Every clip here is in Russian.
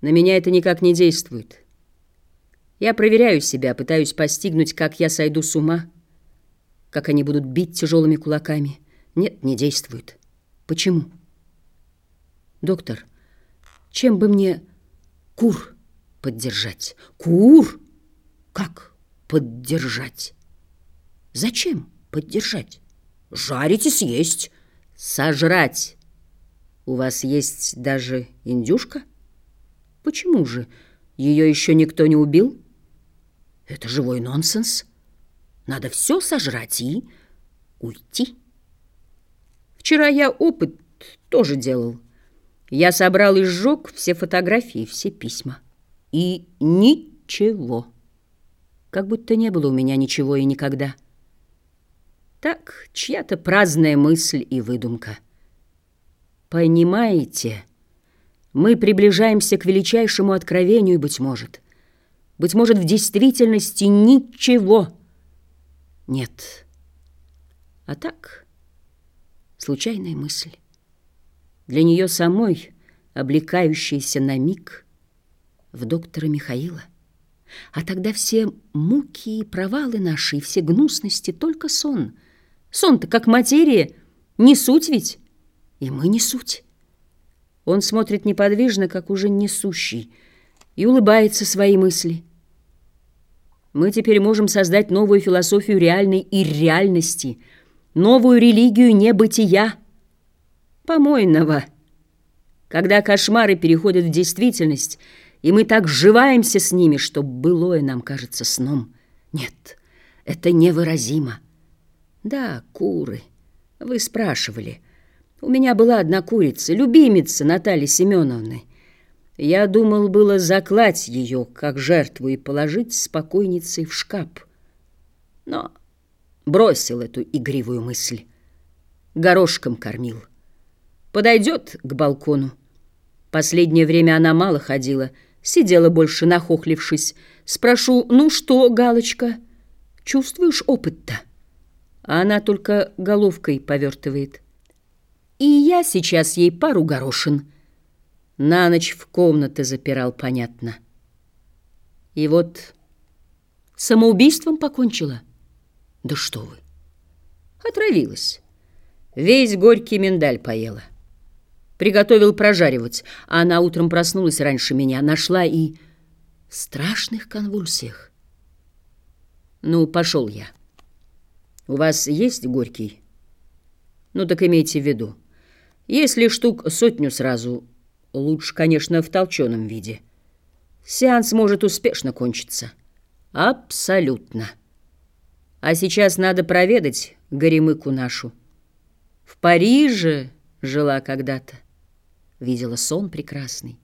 На меня это никак не действует. Я проверяю себя, пытаюсь постигнуть, как я сойду с ума, как они будут бить тяжелыми кулаками. Нет, не действует. Почему? Доктор, чем бы мне кур поддержать? Кур? Как поддержать? Зачем поддержать? Жарить и съесть. Сожрать. У вас есть даже индюшка? Почему же? Ее еще никто не убил? Это живой нонсенс. Надо все сожрать и уйти. Вчера я опыт тоже делал. Я собрал и сжег все фотографии, все письма. И ничего. Как будто не было у меня ничего и никогда. Так, чья-то праздная мысль и выдумка. Понимаете, мы приближаемся к величайшему откровению, быть может. Быть может, в действительности ничего нет. А так, случайная мысль. Для нее самой, облекающаяся на миг в доктора Михаила. А тогда все муки и провалы наши, и все гнусности — только сон. Сон-то как материя, не суть ведь, и мы не суть. Он смотрит неподвижно, как уже несущий, и улыбается своей мысли. Мы теперь можем создать новую философию реальной и реальности, новую религию небытия, помойного. Когда кошмары переходят в действительность, и мы так сживаемся с ними, что былое нам кажется сном. Нет, это невыразимо. Да, куры, вы спрашивали — у меня была одна курица, любимица Натальи Семеновны. Я думал было заклать ее, как жертву, и положить спокойницей в шкаф. Но бросил эту игривую мысль. Горошком кормил. Подойдет к балкону. Последнее время она мало ходила, сидела больше нахохлившись. Спрошу, ну что, Галочка, чувствуешь опыт-то? А она только головкой повертывает. И я сейчас ей пару горошин. На ночь в комнаты запирал, понятно. И вот самоубийством покончила. Да что вы! Отравилась. Весь горький миндаль поела. Приготовил прожаривать, а она утром проснулась раньше меня, нашла и в страшных конвульсиях. Ну, пошел я. У вас есть горький? Ну, так имейте в виду. Если штук сотню сразу, лучше, конечно, в толченом виде. Сеанс может успешно кончиться. Абсолютно. А сейчас надо проведать горемыку нашу. В Париже жила когда-то. Видела сон прекрасный.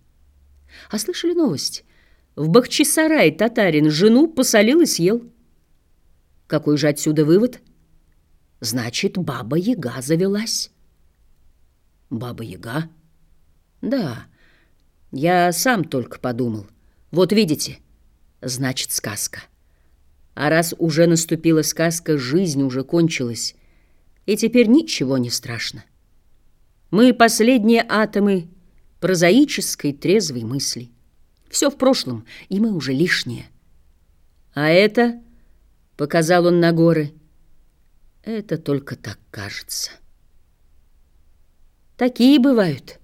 А слышали новость? В Бахчисарай татарин жену посолил и съел. Какой же отсюда вывод? Значит, баба-яга завелась. Баба-яга? Да, я сам только подумал. Вот видите, значит сказка. А раз уже наступила сказка, жизнь уже кончилась, и теперь ничего не страшно. Мы последние атомы прозаической трезвой мысли. Все в прошлом, и мы уже лишние. А это, — показал он на горы, — это только так кажется. Такие бывают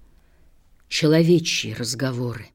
человечьи разговоры.